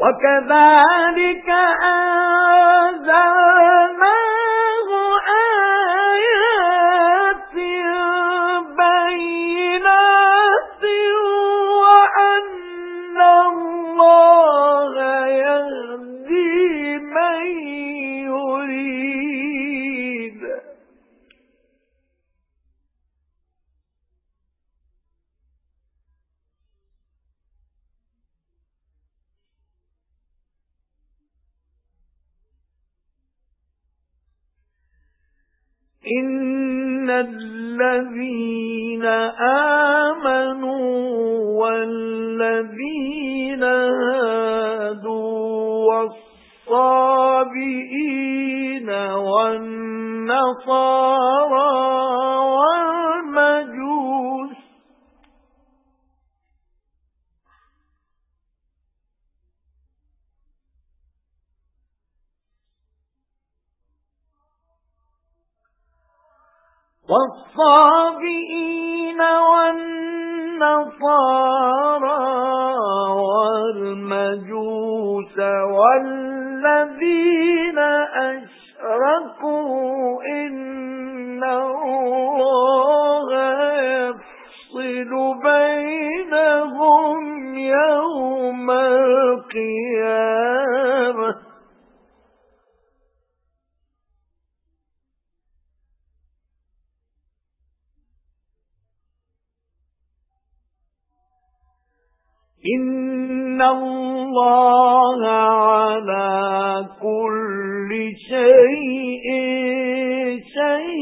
وَكَذَلِكَ أَنزَلْنَا إِنَّ الَّذِينَ آمَنُوا وَالَّذِينَ هَادُوا وَالصَّابِئِينَ وَالنَّصَارَى والصابئين والنصارى والمجوس والذين أشركوا إن الله يفصل بينهم يوم القيامة. إِنَّ اللَّهَ عَلَى كُلِّ شَيْءٍ شَهِيدٌ.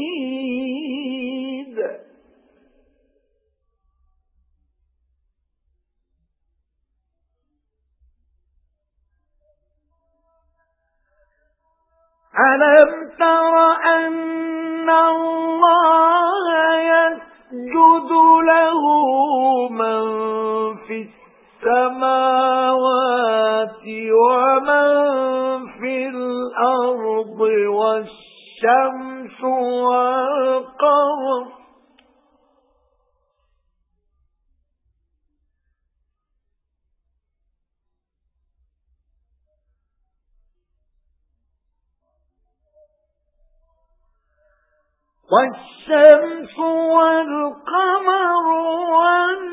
أَلَمْ تَرَ أَنَّ اللَّهَ يَسْجُدُ لَهُ وَالشَّمْسُ وَالْقَمَرُ وَالشَّمْسُ وَالْقَمَرُ وَالنَّجْمُ